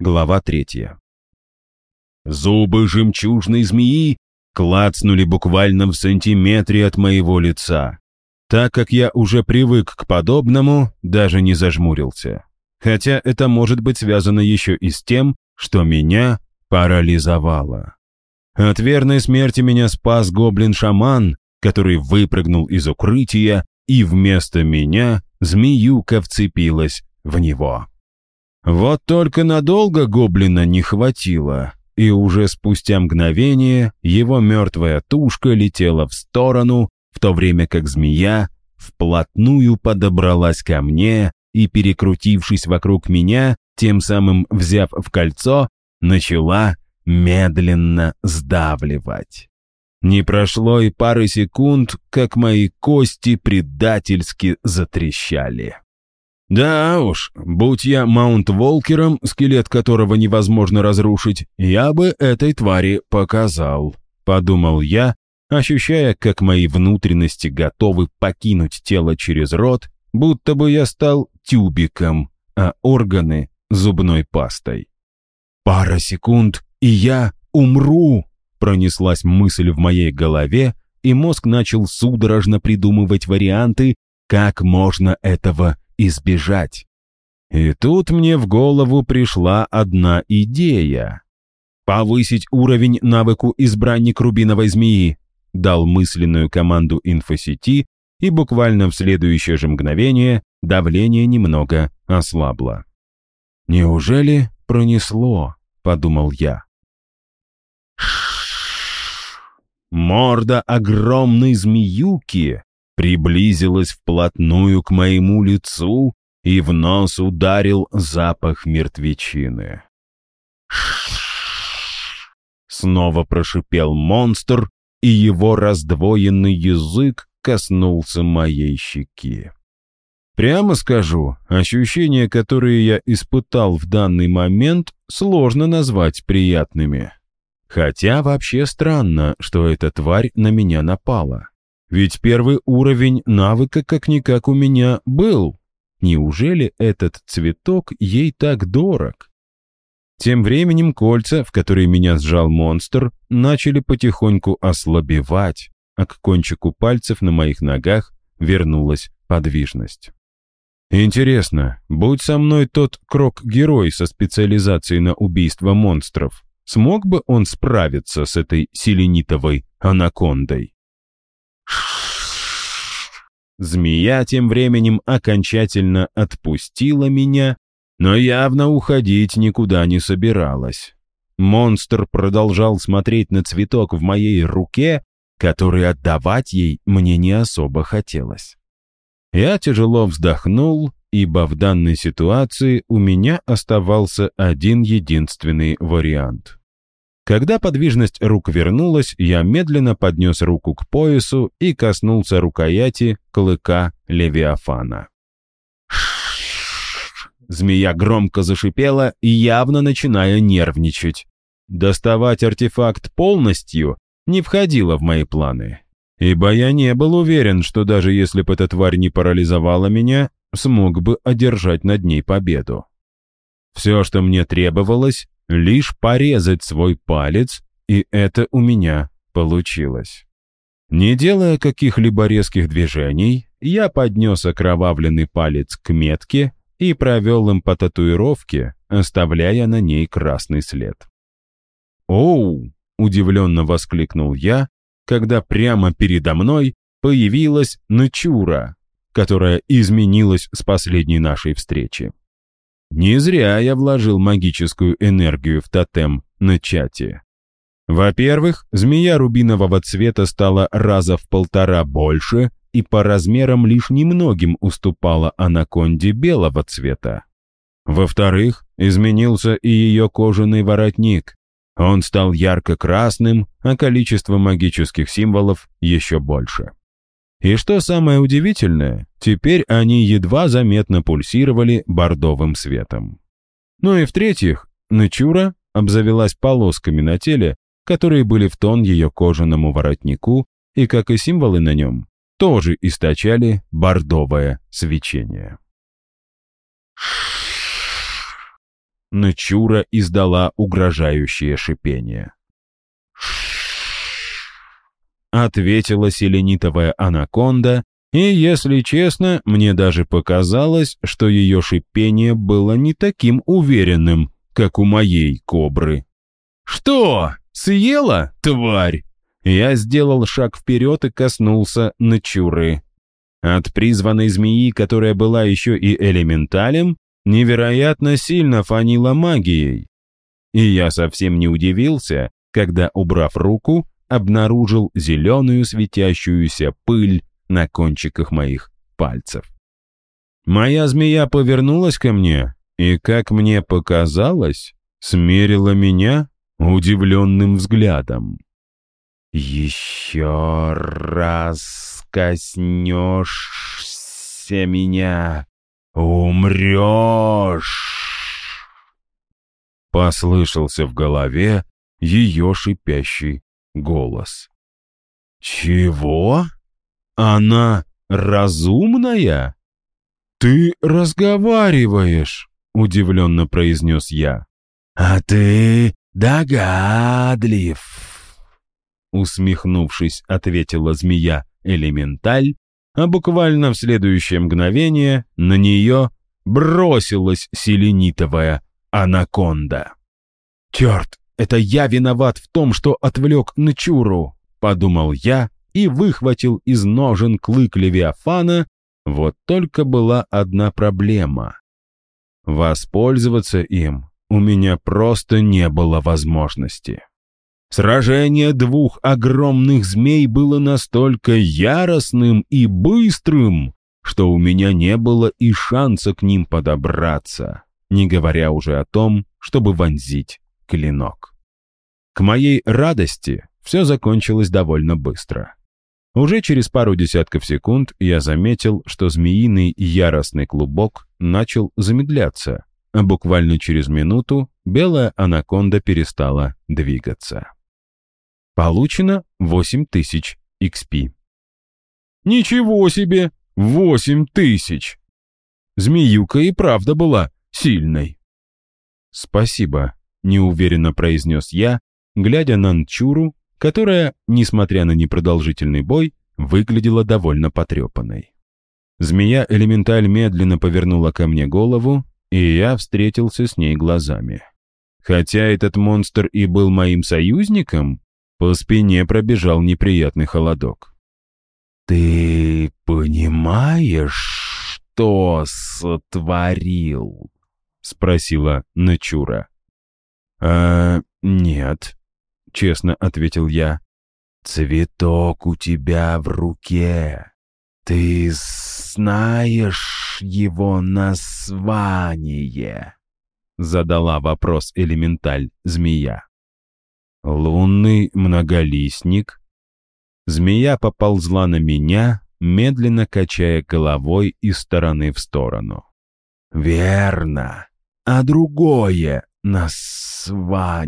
Глава третья. Зубы жемчужной змеи клацнули буквально в сантиметре от моего лица. Так как я уже привык к подобному, даже не зажмурился. Хотя это может быть связано еще и с тем, что меня парализовало. От верной смерти меня спас гоблин-шаман, который выпрыгнул из укрытия, и вместо меня змеюка вцепилась в него. Вот только надолго гоблина не хватило, и уже спустя мгновение его мертвая тушка летела в сторону, в то время как змея вплотную подобралась ко мне и, перекрутившись вокруг меня, тем самым взяв в кольцо, начала медленно сдавливать. Не прошло и пары секунд, как мои кости предательски затрещали. Да уж, будь я Маунт-Волкером, скелет которого невозможно разрушить, я бы этой твари показал, подумал я, ощущая, как мои внутренности готовы покинуть тело через рот, будто бы я стал тюбиком, а органы — зубной пастой. Пара секунд, и я умру, пронеслась мысль в моей голове, и мозг начал судорожно придумывать варианты, как можно этого избежать. И тут мне в голову пришла одна идея. «Повысить уровень навыку избранник рубиновой змеи», дал мысленную команду инфосети, и буквально в следующее же мгновение давление немного ослабло. «Неужели пронесло?» — подумал я. Морда огромной змеюки приблизилась вплотную к моему лицу, и в нос ударил запах мертвечины. Снова прошипел монстр, и его раздвоенный язык коснулся моей щеки. Прямо скажу, ощущения, которые я испытал в данный момент, сложно назвать приятными. Хотя вообще странно, что эта тварь на меня напала. Ведь первый уровень навыка как-никак у меня был. Неужели этот цветок ей так дорог? Тем временем кольца, в которые меня сжал монстр, начали потихоньку ослабевать, а к кончику пальцев на моих ногах вернулась подвижность. Интересно, будь со мной тот крок-герой со специализацией на убийство монстров, смог бы он справиться с этой селенитовой анакондой? Змея тем временем окончательно отпустила меня, но явно уходить никуда не собиралась. Монстр продолжал смотреть на цветок в моей руке, который отдавать ей мне не особо хотелось. Я тяжело вздохнул, ибо в данной ситуации у меня оставался один единственный вариант. Когда подвижность рук вернулась, я медленно поднес руку к поясу и коснулся рукояти клыка Левиафана. Змея громко зашипела, явно начиная нервничать. Доставать артефакт полностью не входило в мои планы, ибо я не был уверен, что даже если бы эта тварь не парализовала меня, смог бы одержать над ней победу. Все, что мне требовалось, лишь порезать свой палец, и это у меня получилось. Не делая каких-либо резких движений, я поднес окровавленный палец к метке и провел им по татуировке, оставляя на ней красный след. «Оу!» — удивленно воскликнул я, когда прямо передо мной появилась Начура, которая изменилась с последней нашей встречи. Не зря я вложил магическую энергию в тотем на чате. Во-первых, змея рубинового цвета стала раза в полтора больше и по размерам лишь немногим уступала анаконде белого цвета. Во-вторых, изменился и ее кожаный воротник. Он стал ярко-красным, а количество магических символов еще больше. И что самое удивительное, теперь они едва заметно пульсировали бордовым светом. Ну и в-третьих, Начура обзавелась полосками на теле, которые были в тон ее кожаному воротнику и, как и символы на нем, тоже источали бордовое свечение. Начура издала угрожающее шипение. Ответила селенитовая анаконда, и, если честно, мне даже показалось, что ее шипение было не таким уверенным, как у моей кобры. «Что? Съела, тварь?» Я сделал шаг вперед и коснулся Начуры. От призванной змеи, которая была еще и элементалем, невероятно сильно фанила магией. И я совсем не удивился, когда, убрав руку, обнаружил зеленую светящуюся пыль на кончиках моих пальцев. Моя змея повернулась ко мне и, как мне показалось, смерила меня удивленным взглядом. «Еще раз коснешься меня, умрешь!» Послышался в голове ее шипящий голос. «Чего? Она разумная?» «Ты разговариваешь», — удивленно произнес я. «А ты догадлив», усмехнувшись, ответила змея-элементаль, а буквально в следующее мгновение на нее бросилась селенитовая анаконда. «Черт, это я виноват в том, что отвлек Начуру», — подумал я и выхватил из ножен клык Левиафана, вот только была одна проблема. Воспользоваться им у меня просто не было возможности. Сражение двух огромных змей было настолько яростным и быстрым, что у меня не было и шанса к ним подобраться, не говоря уже о том, чтобы вонзить клинок. К моей радости все закончилось довольно быстро. Уже через пару десятков секунд я заметил, что змеиный яростный клубок начал замедляться, а буквально через минуту белая анаконда перестала двигаться. Получено 8000 XP. Ничего себе! 8000! Змеюка и правда была сильной. Спасибо, неуверенно произнес я, глядя на Нчуру, которая, несмотря на непродолжительный бой, выглядела довольно потрепанной. Змея-элементаль медленно повернула ко мне голову, и я встретился с ней глазами. Хотя этот монстр и был моим союзником, по спине пробежал неприятный холодок. «Ты понимаешь, что сотворил?» — спросила Начура. «А, нет», — честно ответил я. «Цветок у тебя в руке. Ты знаешь его название?» Задала вопрос элементаль змея. Лунный многолистник. Змея поползла на меня, медленно качая головой из стороны в сторону. «Верно. А другое название?»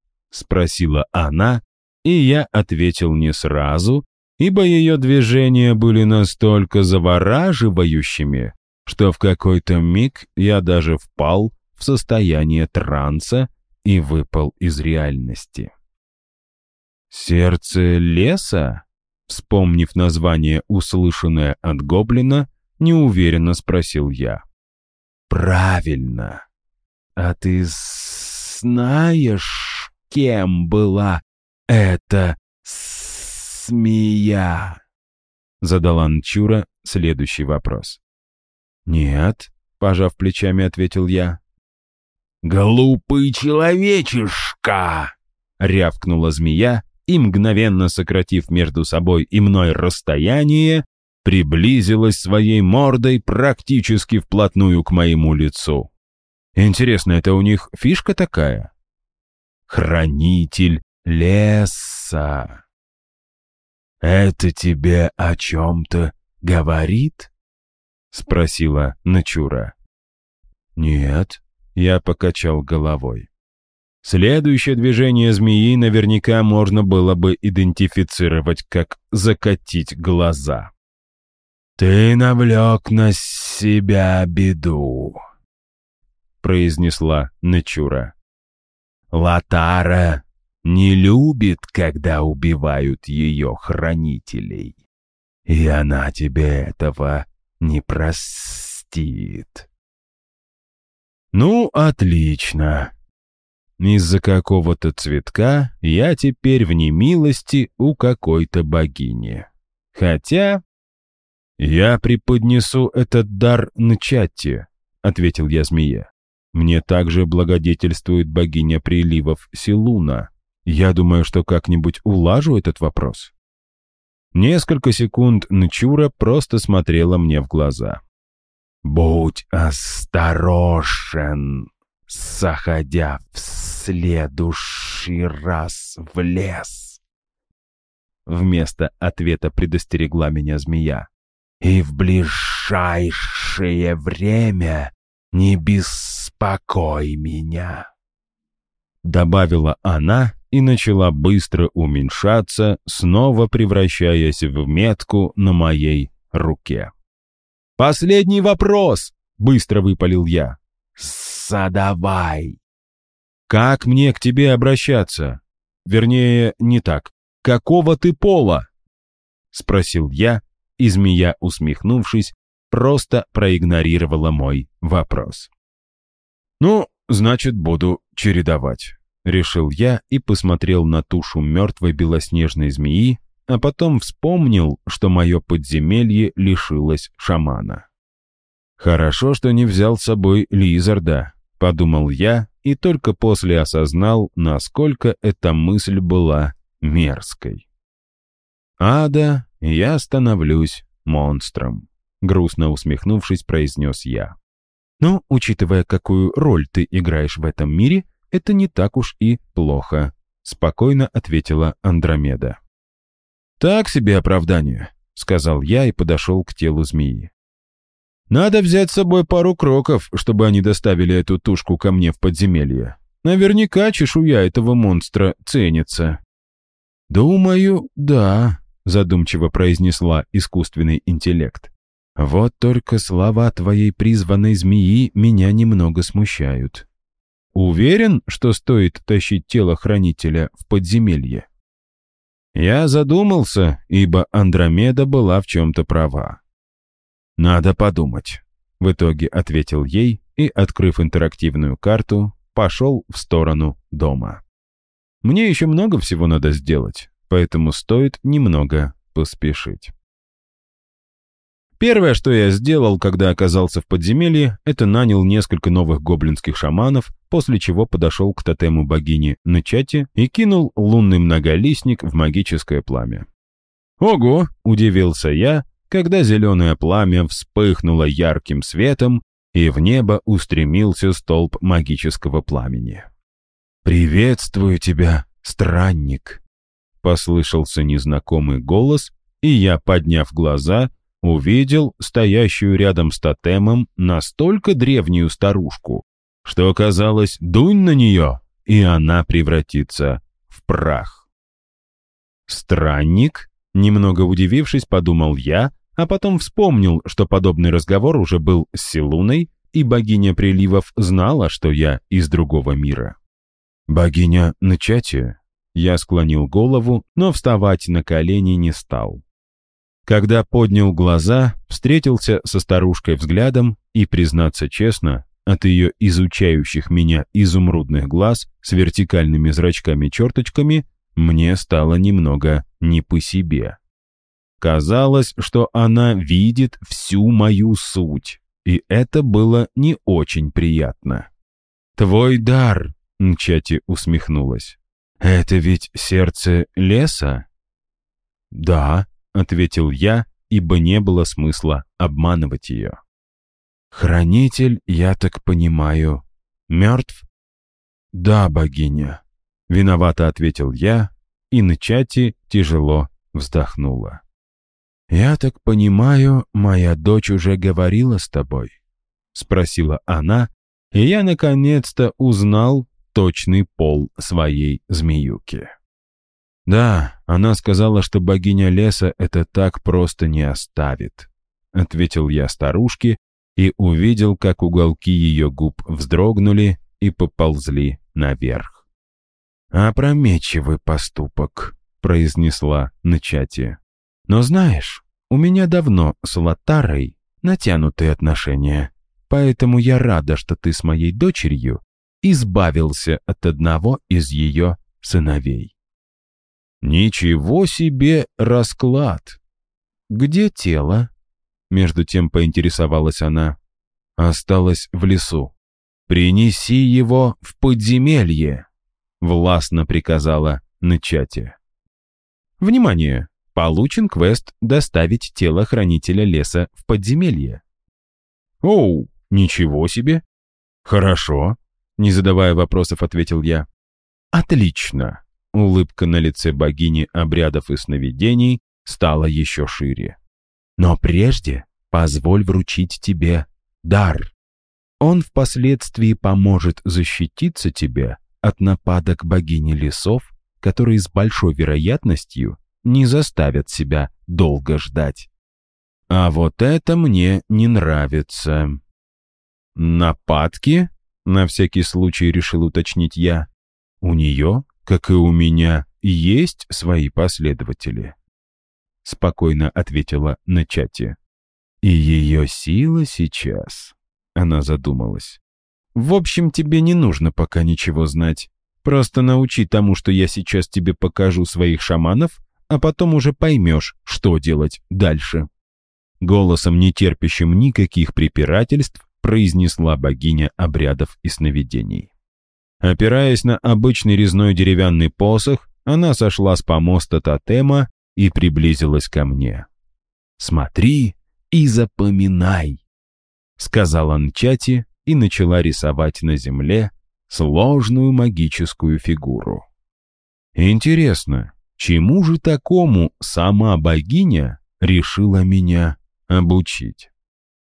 — спросила она, и я ответил не сразу, ибо ее движения были настолько завораживающими, что в какой-то миг я даже впал в состояние транса и выпал из реальности. «Сердце леса?» Вспомнив название, услышанное от гоблина, неуверенно спросил я. «Правильно. А ты знаешь, кем была эта смея?» Задала Нчура следующий вопрос. «Нет», — пожав плечами, ответил я. «Глупый человечишка!» — рявкнула змея и, мгновенно сократив между собой и мной расстояние, приблизилась своей мордой практически вплотную к моему лицу. Интересно, это у них фишка такая? Хранитель леса. «Это тебе о чем-то говорит?» — спросила Начура. «Нет», я покачал головой. Следующее движение змеи наверняка можно было бы идентифицировать как «закатить глаза». «Ты навлек на себя беду», — произнесла Нечура. «Латара не любит, когда убивают ее хранителей, и она тебе этого не простит». «Ну, отлично. Из-за какого-то цветка я теперь в немилости у какой-то богини. Хотя «Я преподнесу этот дар Нчатти», — ответил я змее. «Мне также благодетельствует богиня приливов Силуна. Я думаю, что как-нибудь улажу этот вопрос». Несколько секунд Нчура просто смотрела мне в глаза. «Будь осторожен, заходя в следующий раз в лес!» Вместо ответа предостерегла меня змея и в ближайшее время не беспокой меня», — добавила она и начала быстро уменьшаться, снова превращаясь в метку на моей руке. «Последний вопрос!» — быстро выпалил я. «Задавай!» «Как мне к тебе обращаться? Вернее, не так. Какого ты пола?» — спросил я, и змея, усмехнувшись, просто проигнорировала мой вопрос. «Ну, значит, буду чередовать», — решил я и посмотрел на тушу мертвой белоснежной змеи, а потом вспомнил, что мое подземелье лишилось шамана. «Хорошо, что не взял с собой Лизарда», — подумал я, и только после осознал, насколько эта мысль была мерзкой. Ада я становлюсь монстром», — грустно усмехнувшись, произнес я. «Но, учитывая, какую роль ты играешь в этом мире, это не так уж и плохо», — спокойно ответила Андромеда. «Так себе оправдание», — сказал я и подошел к телу змеи. «Надо взять с собой пару кроков, чтобы они доставили эту тушку ко мне в подземелье. Наверняка чешуя этого монстра ценится». «Думаю, да», задумчиво произнесла искусственный интеллект. «Вот только слова твоей призванной змеи меня немного смущают. Уверен, что стоит тащить тело хранителя в подземелье?» Я задумался, ибо Андромеда была в чем-то права. «Надо подумать», — в итоге ответил ей и, открыв интерактивную карту, пошел в сторону дома. «Мне еще много всего надо сделать, поэтому стоит немного поспешить. Первое, что я сделал, когда оказался в подземелье, это нанял несколько новых гоблинских шаманов, после чего подошел к тотему богини Начати и кинул лунный многолистник в магическое пламя. «Ого!» — удивился я, когда зеленое пламя вспыхнуло ярким светом, и в небо устремился столб магического пламени. «Приветствую тебя, странник!» Послышался незнакомый голос, и я, подняв глаза, увидел стоящую рядом с тотемом настолько древнюю старушку, что казалось, дунь на нее, и она превратится в прах. «Странник?» — немного удивившись, подумал я, а потом вспомнил, что подобный разговор уже был с Силуной, и богиня приливов знала, что я из другого мира. «Богиня Начати?» Я склонил голову, но вставать на колени не стал. Когда поднял глаза, встретился со старушкой взглядом и, признаться честно, от ее изучающих меня изумрудных глаз с вертикальными зрачками-черточками мне стало немного не по себе. Казалось, что она видит всю мою суть, и это было не очень приятно. «Твой дар», — Нчати усмехнулась. «Это ведь сердце леса?» «Да», — ответил я, ибо не было смысла обманывать ее. «Хранитель, я так понимаю, мертв?» «Да, богиня», — виновато ответил я, и на чате тяжело вздохнула. «Я так понимаю, моя дочь уже говорила с тобой?» — спросила она, и я наконец-то узнал, точный пол своей змеюки. «Да, она сказала, что богиня леса это так просто не оставит», — ответил я старушке, и увидел, как уголки ее губ вздрогнули и поползли наверх. «Опрометчивый поступок», — произнесла на чате. «Но знаешь, у меня давно с Латарой натянутые отношения, поэтому я рада, что ты с моей дочерью избавился от одного из ее сыновей». «Ничего себе расклад!» «Где тело?» Между тем поинтересовалась она. «Осталось в лесу. Принеси его в подземелье!» Властно приказала на чате. «Внимание! Получен квест «Доставить тело хранителя леса в подземелье». «Оу, ничего себе!» «Хорошо», — не задавая вопросов, ответил я. «Отлично!» Улыбка на лице богини обрядов и сновидений стала еще шире. Но прежде позволь вручить тебе дар. Он впоследствии поможет защититься тебе от нападок богини лесов, которые с большой вероятностью не заставят себя долго ждать. А вот это мне не нравится. Нападки? На всякий случай решил уточнить я. У нее, как и у меня, есть свои последователи спокойно ответила на чате. И ее сила сейчас. Она задумалась. В общем, тебе не нужно пока ничего знать. Просто научи тому, что я сейчас тебе покажу своих шаманов, а потом уже поймешь, что делать дальше. Голосом, не терпящим никаких препирательств, произнесла богиня обрядов и сновидений. Опираясь на обычный резной деревянный посох, она сошла с помоста тотема и приблизилась ко мне. «Смотри и запоминай», — сказала Нчати и начала рисовать на земле сложную магическую фигуру. Интересно, чему же такому сама богиня решила меня обучить?